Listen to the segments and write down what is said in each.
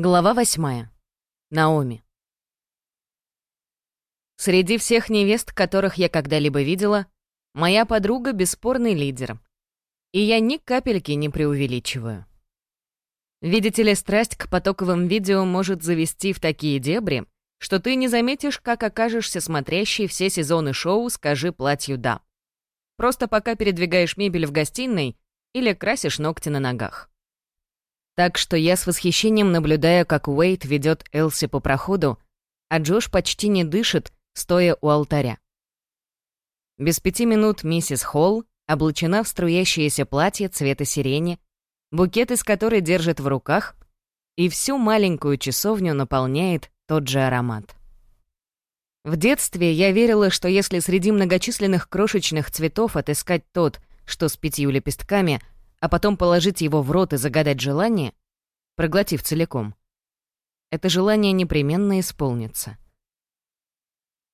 Глава восьмая. Наоми. Среди всех невест, которых я когда-либо видела, моя подруга — бесспорный лидер. И я ни капельки не преувеличиваю. Видите ли, страсть к потоковым видео может завести в такие дебри, что ты не заметишь, как окажешься смотрящей все сезоны шоу «Скажи платью да». Просто пока передвигаешь мебель в гостиной или красишь ногти на ногах. Так что я с восхищением наблюдаю, как Уэйт ведет Элси по проходу, а Джош почти не дышит, стоя у алтаря. Без пяти минут миссис Холл облачена в струящееся платье цвета сирени, букет из которой держит в руках, и всю маленькую часовню наполняет тот же аромат. В детстве я верила, что если среди многочисленных крошечных цветов отыскать тот, что с пятью лепестками — а потом положить его в рот и загадать желание, проглотив целиком, это желание непременно исполнится.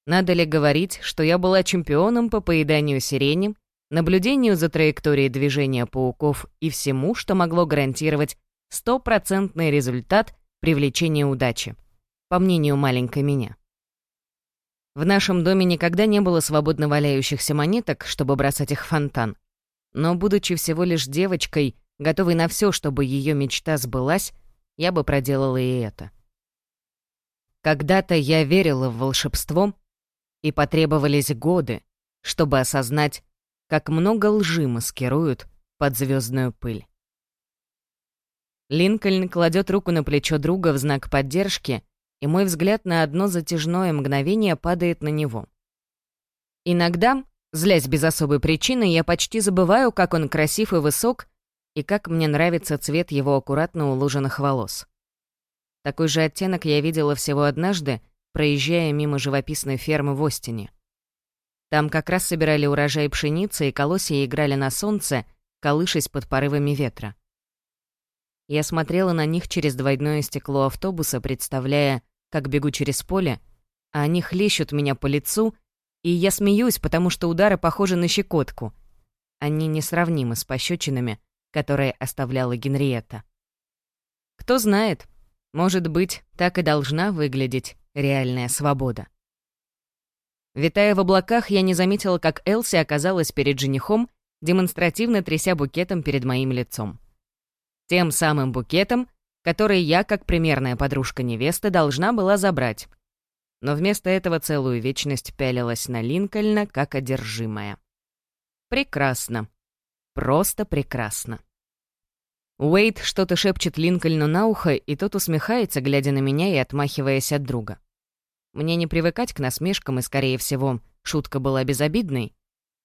Надо ли говорить, что я была чемпионом по поеданию сирени, наблюдению за траекторией движения пауков и всему, что могло гарантировать стопроцентный результат привлечения удачи, по мнению маленькой меня. В нашем доме никогда не было свободно валяющихся монеток, чтобы бросать их в фонтан. Но, будучи всего лишь девочкой, готовой на все, чтобы ее мечта сбылась, я бы проделала и это. Когда-то я верила в волшебство, и потребовались годы, чтобы осознать, как много лжи маскируют под звездную пыль. Линкольн кладет руку на плечо друга в знак поддержки, и мой взгляд на одно затяжное мгновение падает на него. Иногда Злясь без особой причины, я почти забываю, как он красив и высок, и как мне нравится цвет его аккуратно уложенных волос. Такой же оттенок я видела всего однажды, проезжая мимо живописной фермы в Остине. Там как раз собирали урожай пшеницы, и колосья играли на солнце, колышась под порывами ветра. Я смотрела на них через двойное стекло автобуса, представляя, как бегу через поле, а они хлещут меня по лицу — и я смеюсь, потому что удары похожи на щекотку. Они несравнимы с пощечинами, которые оставляла Генриетта. Кто знает, может быть, так и должна выглядеть реальная свобода. Витая в облаках, я не заметила, как Элси оказалась перед женихом, демонстративно тряся букетом перед моим лицом. Тем самым букетом, который я, как примерная подружка невесты, должна была забрать, но вместо этого целую вечность пялилась на Линкольна как одержимая. Прекрасно. Просто прекрасно. Уэйд что-то шепчет Линкольну на ухо, и тот усмехается, глядя на меня и отмахиваясь от друга. Мне не привыкать к насмешкам, и, скорее всего, шутка была безобидной,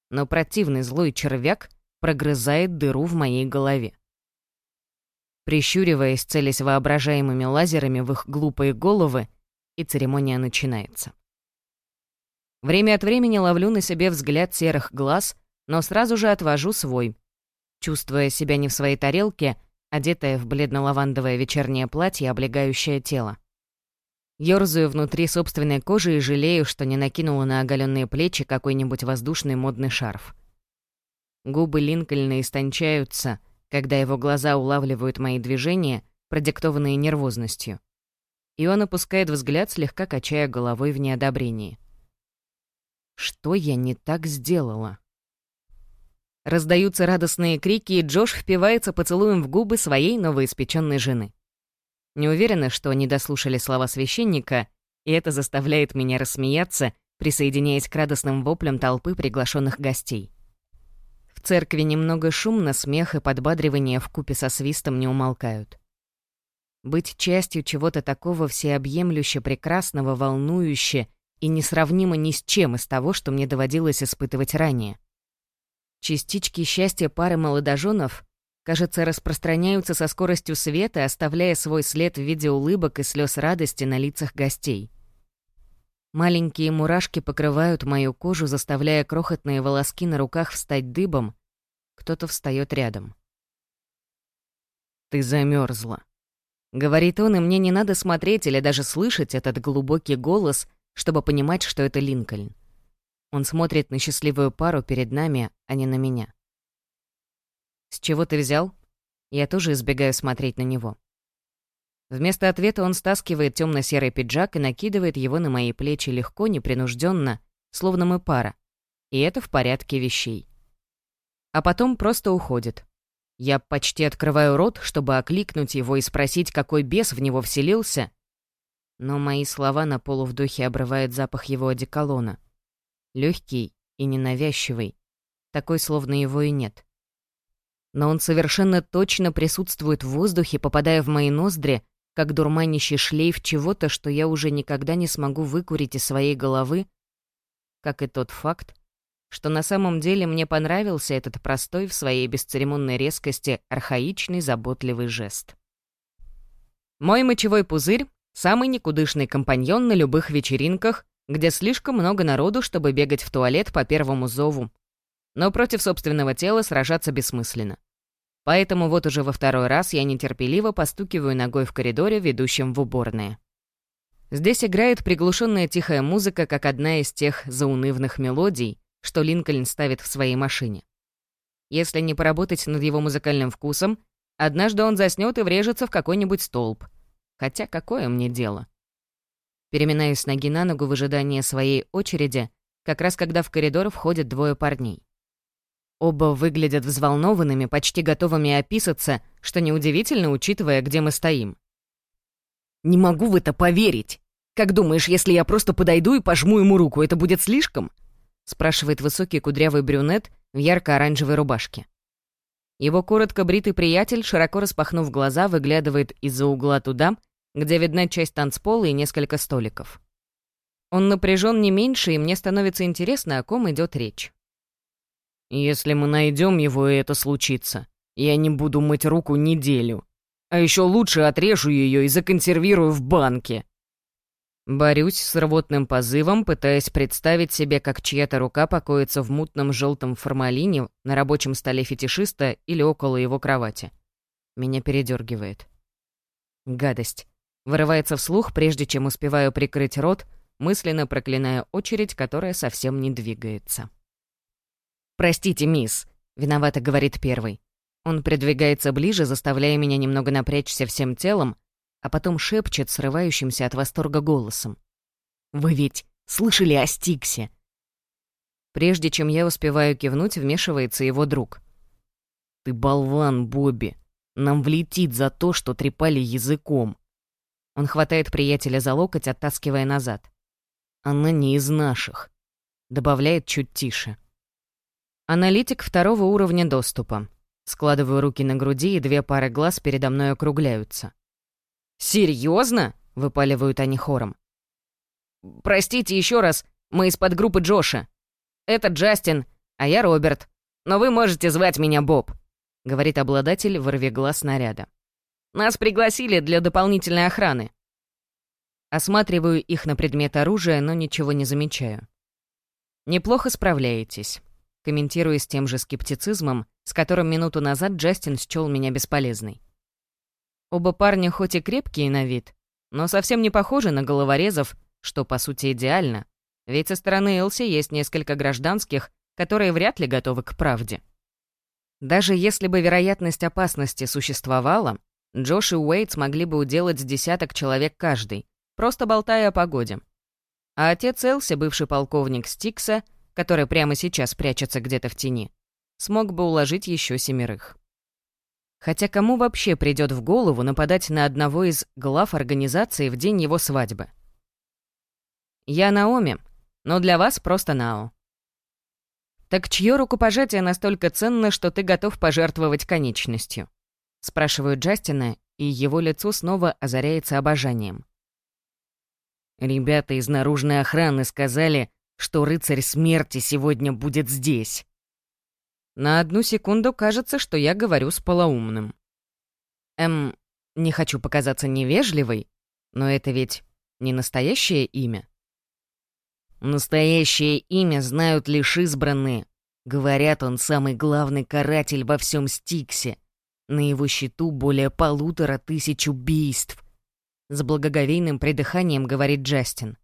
но противный злой червяк прогрызает дыру в моей голове. Прищуриваясь, целясь воображаемыми лазерами в их глупые головы, и церемония начинается. Время от времени ловлю на себе взгляд серых глаз, но сразу же отвожу свой. Чувствуя себя не в своей тарелке, одетая в бледно-лавандовое вечернее платье, облегающее тело. Ёрзаю внутри собственной кожи и жалею, что не накинула на оголенные плечи какой-нибудь воздушный модный шарф. Губы Линкольна истончаются, когда его глаза улавливают мои движения, продиктованные нервозностью и он опускает взгляд, слегка качая головой в неодобрении. «Что я не так сделала?» Раздаются радостные крики, и Джош впивается поцелуем в губы своей новоиспеченной жены. Не уверена, что они дослушали слова священника, и это заставляет меня рассмеяться, присоединяясь к радостным воплям толпы приглашенных гостей. В церкви немного шумно, смех и подбадривание в купе со свистом не умолкают. Быть частью чего-то такого всеобъемлюще прекрасного, волнующе и несравнимо ни с чем из того, что мне доводилось испытывать ранее. Частички счастья пары молодоженов, кажется, распространяются со скоростью света, оставляя свой след в виде улыбок и слез радости на лицах гостей. Маленькие мурашки покрывают мою кожу, заставляя крохотные волоски на руках встать дыбом. Кто-то встает рядом. «Ты замерзла, Говорит он, и мне не надо смотреть или даже слышать этот глубокий голос, чтобы понимать, что это Линкольн. Он смотрит на счастливую пару перед нами, а не на меня. «С чего ты взял?» Я тоже избегаю смотреть на него. Вместо ответа он стаскивает темно-серый пиджак и накидывает его на мои плечи легко, непринужденно, словно мы пара. И это в порядке вещей. А потом просто уходит. Я почти открываю рот, чтобы окликнуть его и спросить, какой бес в него вселился. Но мои слова на полувдохе обрывает запах его одеколона. Легкий и ненавязчивый. Такой, словно его и нет. Но он совершенно точно присутствует в воздухе, попадая в мои ноздри, как дурманящий шлейф чего-то, что я уже никогда не смогу выкурить из своей головы, как и тот факт, что на самом деле мне понравился этот простой в своей бесцеремонной резкости архаичный заботливый жест. Мой мочевой пузырь — самый никудышный компаньон на любых вечеринках, где слишком много народу, чтобы бегать в туалет по первому зову. Но против собственного тела сражаться бессмысленно. Поэтому вот уже во второй раз я нетерпеливо постукиваю ногой в коридоре, ведущем в уборные. Здесь играет приглушенная тихая музыка, как одна из тех заунывных мелодий, что Линкольн ставит в своей машине. Если не поработать над его музыкальным вкусом, однажды он заснёт и врежется в какой-нибудь столб. Хотя какое мне дело? Переминаюсь ноги на ногу в ожидании своей очереди, как раз когда в коридор входят двое парней. Оба выглядят взволнованными, почти готовыми описаться, что неудивительно, учитывая, где мы стоим. «Не могу в это поверить! Как думаешь, если я просто подойду и пожму ему руку, это будет слишком?» Спрашивает высокий кудрявый брюнет в ярко-оранжевой рубашке. Его коротко бритый приятель, широко распахнув глаза, выглядывает из-за угла туда, где видна часть танцпола и несколько столиков. Он напряжен не меньше, и мне становится интересно, о ком идет речь. Если мы найдем его, и это случится, я не буду мыть руку неделю. А еще лучше отрежу ее и законсервирую в банке. Борюсь с рвотным позывом, пытаясь представить себе, как чья-то рука покоится в мутном желтом формалине на рабочем столе фетишиста или около его кровати. Меня передергивает. Гадость. Вырывается вслух, прежде чем успеваю прикрыть рот, мысленно проклиная очередь, которая совсем не двигается. «Простите, мисс», — виновато говорит первый. Он придвигается ближе, заставляя меня немного напрячься всем телом, а потом шепчет срывающимся от восторга голосом. «Вы ведь слышали о Стиксе?» Прежде чем я успеваю кивнуть, вмешивается его друг. «Ты болван, Бобби. Нам влетит за то, что трепали языком». Он хватает приятеля за локоть, оттаскивая назад. «Она не из наших», — добавляет чуть тише. Аналитик второго уровня доступа. Складываю руки на груди, и две пары глаз передо мной округляются. «Серьезно?» — выпаливают они хором. «Простите еще раз, мы из подгруппы Джоша. Это Джастин, а я Роберт. Но вы можете звать меня Боб», — говорит обладатель глаз снаряда. «Нас пригласили для дополнительной охраны». Осматриваю их на предмет оружия, но ничего не замечаю. «Неплохо справляетесь комментируя с тем же скептицизмом, с которым минуту назад Джастин счёл меня бесполезной. Оба парня хоть и крепкие на вид, но совсем не похожи на головорезов, что, по сути, идеально, ведь со стороны Элси есть несколько гражданских, которые вряд ли готовы к правде. Даже если бы вероятность опасности существовала, Джош и Уэйт смогли бы уделать десяток человек каждый, просто болтая о погоде. А отец Элси, бывший полковник Стикса, который прямо сейчас прячется где-то в тени, смог бы уложить еще семерых. Хотя кому вообще придет в голову нападать на одного из глав организации в день его свадьбы? Я Наоми, но для вас просто Нао. Так чье рукопожатие настолько ценно, что ты готов пожертвовать конечностью? Спрашиваю Джастина, и его лицо снова озаряется обожанием. Ребята из наружной охраны сказали, что рыцарь смерти сегодня будет здесь. На одну секунду кажется, что я говорю с полоумным. Эм, не хочу показаться невежливой, но это ведь не настоящее имя. Настоящее имя знают лишь избранные. Говорят, он самый главный каратель во всем Стиксе. На его счету более полутора тысяч убийств. С благоговейным придыханием говорит Джастин.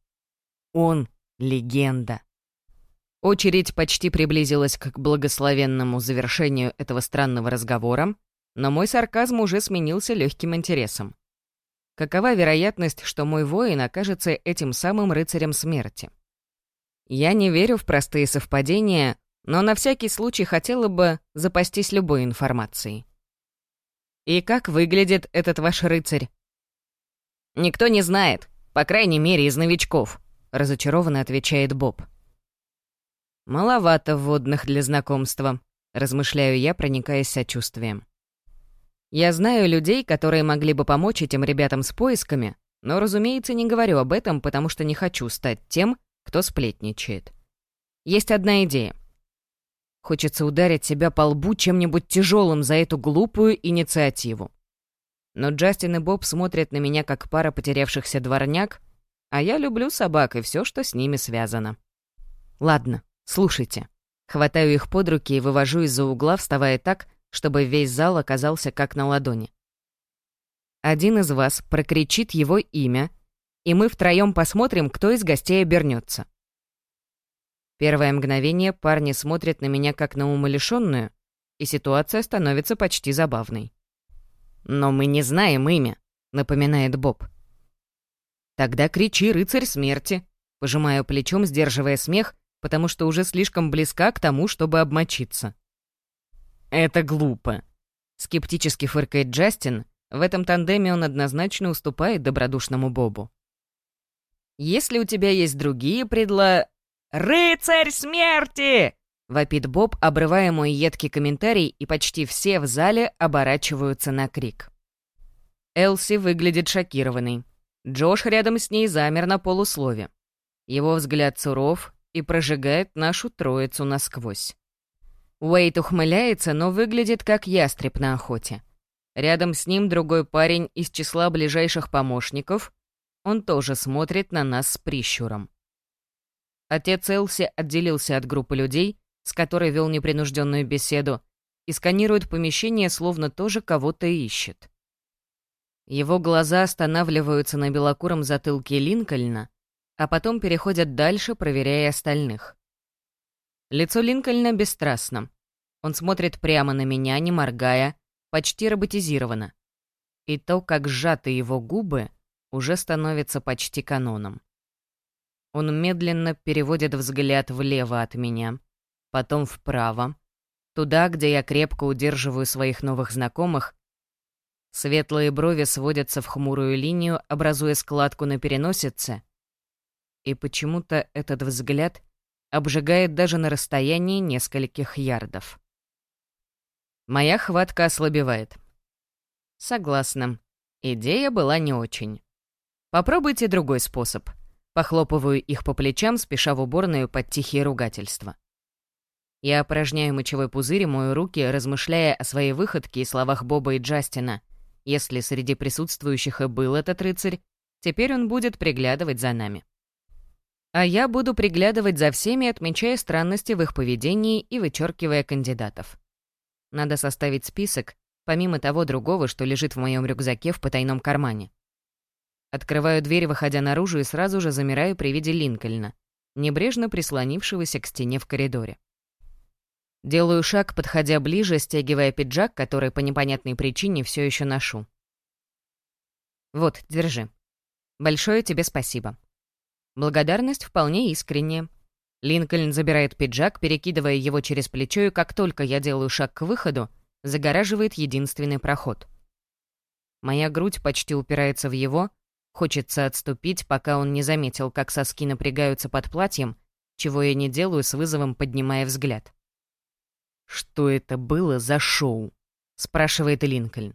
Он легенда. Очередь почти приблизилась к благословенному завершению этого странного разговора, но мой сарказм уже сменился легким интересом. какова вероятность, что мой воин окажется этим самым рыцарем смерти. Я не верю в простые совпадения, но на всякий случай хотела бы запастись любой информацией. «И как выглядит этот ваш рыцарь?» «Никто не знает, по крайней мере, из новичков», — разочарованно отвечает Боб. «Маловато вводных для знакомства», — размышляю я, проникаясь сочувствием. Я знаю людей, которые могли бы помочь этим ребятам с поисками, но, разумеется, не говорю об этом, потому что не хочу стать тем, кто сплетничает. Есть одна идея. Хочется ударить себя по лбу чем-нибудь тяжелым за эту глупую инициативу. Но Джастин и Боб смотрят на меня как пара потерявшихся дворняк, а я люблю собак и все, что с ними связано. Ладно, слушайте. Хватаю их под руки и вывожу из-за угла, вставая так, чтобы весь зал оказался как на ладони. Один из вас прокричит его имя, и мы втроем посмотрим, кто из гостей обернется. Первое мгновение парни смотрят на меня как на умалишенную, и ситуация становится почти забавной. «Но мы не знаем имя», — напоминает Боб. «Тогда кричи, рыцарь смерти», — пожимаю плечом, сдерживая смех, потому что уже слишком близка к тому, чтобы обмочиться. «Это глупо», — скептически фыркает Джастин. В этом тандеме он однозначно уступает добродушному Бобу. Если у тебя есть другие предла... «Рыцарь смерти!» — вопит Боб, обрывая мой едкий комментарий, и почти все в зале оборачиваются на крик. Элси выглядит шокированной. Джош рядом с ней замер на полуслове. Его взгляд суров и прожигает нашу троицу насквозь. Уэйт ухмыляется, но выглядит как ястреб на охоте. Рядом с ним другой парень из числа ближайших помощников — он тоже смотрит на нас с прищуром. Отец Элси отделился от группы людей, с которой вел непринужденную беседу, и сканирует помещение, словно тоже кого-то ищет. Его глаза останавливаются на белокуром затылке Линкольна, а потом переходят дальше, проверяя остальных. Лицо Линкольна бесстрастно. Он смотрит прямо на меня, не моргая, почти роботизированно. И то, как сжаты его губы, уже становится почти каноном. Он медленно переводит взгляд влево от меня, потом вправо, туда, где я крепко удерживаю своих новых знакомых. Светлые брови сводятся в хмурую линию, образуя складку на переносице. И почему-то этот взгляд обжигает даже на расстоянии нескольких ярдов. Моя хватка ослабевает. Согласна. Идея была не очень. Попробуйте другой способ. Похлопываю их по плечам, спеша в уборную под тихие ругательства. Я опорожняю мочевой пузырь и мою руки, размышляя о своей выходке и словах Боба и Джастина. Если среди присутствующих и был этот рыцарь, теперь он будет приглядывать за нами. А я буду приглядывать за всеми, отмечая странности в их поведении и вычеркивая кандидатов. Надо составить список, помимо того другого, что лежит в моем рюкзаке в потайном кармане. Открываю дверь, выходя наружу, и сразу же замираю при виде Линкольна, небрежно прислонившегося к стене в коридоре. Делаю шаг, подходя ближе, стягивая пиджак, который по непонятной причине все еще ношу. «Вот, держи. Большое тебе спасибо». Благодарность вполне искренняя. Линкольн забирает пиджак, перекидывая его через плечо, и как только я делаю шаг к выходу, загораживает единственный проход. Моя грудь почти упирается в его, Хочется отступить, пока он не заметил, как соски напрягаются под платьем, чего я не делаю с вызовом, поднимая взгляд. «Что это было за шоу?» — спрашивает Линкольн.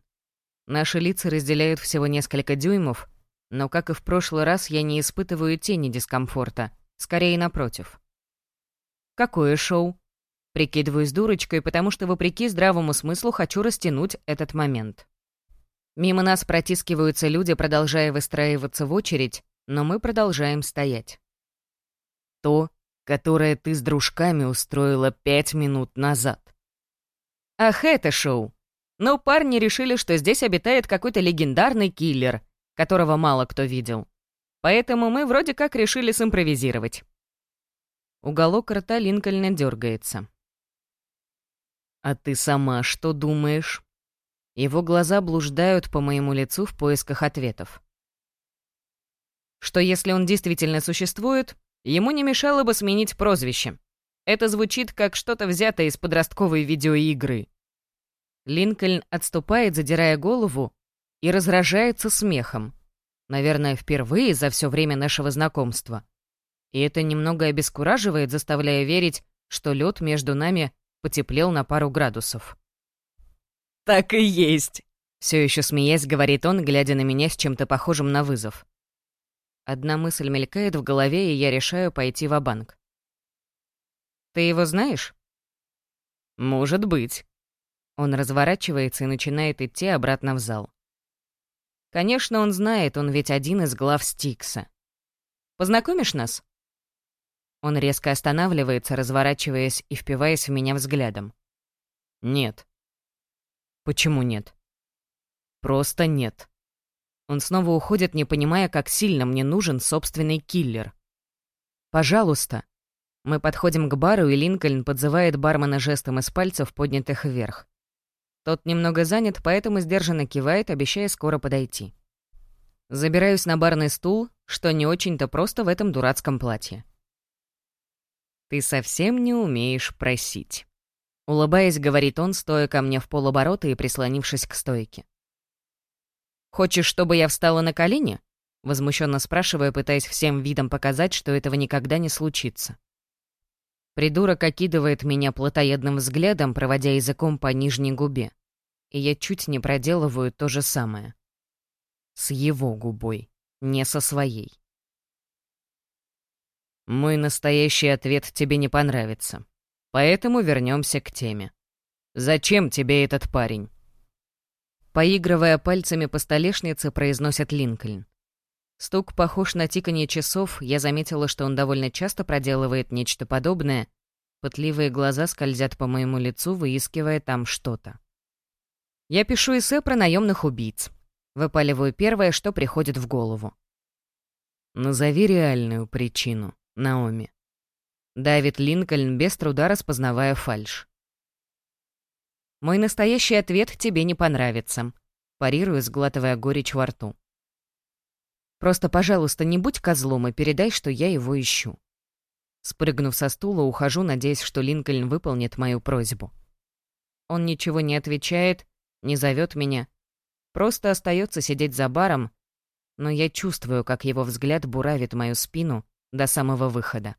Наши лица разделяют всего несколько дюймов, но, как и в прошлый раз, я не испытываю тени дискомфорта, скорее напротив. «Какое шоу?» Прикидываюсь дурочкой, потому что, вопреки здравому смыслу, хочу растянуть этот момент. Мимо нас протискиваются люди, продолжая выстраиваться в очередь, но мы продолжаем стоять. То, которое ты с дружками устроила пять минут назад. Ах, это шоу. Но парни решили, что здесь обитает какой-то легендарный киллер, которого мало кто видел. Поэтому мы вроде как решили симпровизировать. Уголок рта Линкольна дергается. «А ты сама что думаешь?» Его глаза блуждают по моему лицу в поисках ответов. что если он действительно существует, ему не мешало бы сменить прозвище. Это звучит как что-то взятое из подростковой видеоигры. Линкольн отступает, задирая голову, и разражается смехом. Наверное, впервые за все время нашего знакомства. И это немного обескураживает, заставляя верить, что лед между нами потеплел на пару градусов. «Так и есть!» Все еще смеясь, говорит он, глядя на меня с чем-то похожим на вызов. Одна мысль мелькает в голове, и я решаю пойти в банк «Ты его знаешь?» «Может быть». Он разворачивается и начинает идти обратно в зал. Конечно, он знает, он ведь один из глав Стикса. «Познакомишь нас?» Он резко останавливается, разворачиваясь и впиваясь в меня взглядом. «Нет». «Почему нет?» «Просто нет». Он снова уходит, не понимая, как сильно мне нужен собственный киллер. «Пожалуйста». Мы подходим к бару, и Линкольн подзывает бармена жестом из пальцев, поднятых вверх. Тот немного занят, поэтому сдержанно кивает, обещая скоро подойти. Забираюсь на барный стул, что не очень-то просто в этом дурацком платье. «Ты совсем не умеешь просить», — улыбаясь, говорит он, стоя ко мне в полоборота и прислонившись к стойке. «Хочешь, чтобы я встала на колени?» — возмущенно спрашивая, пытаясь всем видом показать, что этого никогда не случится. Придурок окидывает меня плотоядным взглядом, проводя языком по нижней губе. И я чуть не проделываю то же самое. С его губой, не со своей. Мой настоящий ответ тебе не понравится. Поэтому вернемся к теме. Зачем тебе этот парень? Поигрывая пальцами по столешнице, произносит Линкольн. Стук похож на тиканье часов, я заметила, что он довольно часто проделывает нечто подобное. Пытливые глаза скользят по моему лицу, выискивая там что-то. Я пишу эссе про наемных убийц. Выпаливаю первое, что приходит в голову. Назови реальную причину. Наоми. Давид Линкольн, без труда распознавая фальш. «Мой настоящий ответ тебе не понравится», — парирую, сглатывая горечь во рту. «Просто, пожалуйста, не будь козлом и передай, что я его ищу». Спрыгнув со стула, ухожу, надеясь, что Линкольн выполнит мою просьбу. Он ничего не отвечает, не зовет меня, просто остается сидеть за баром, но я чувствую, как его взгляд буравит мою спину, до самого выхода.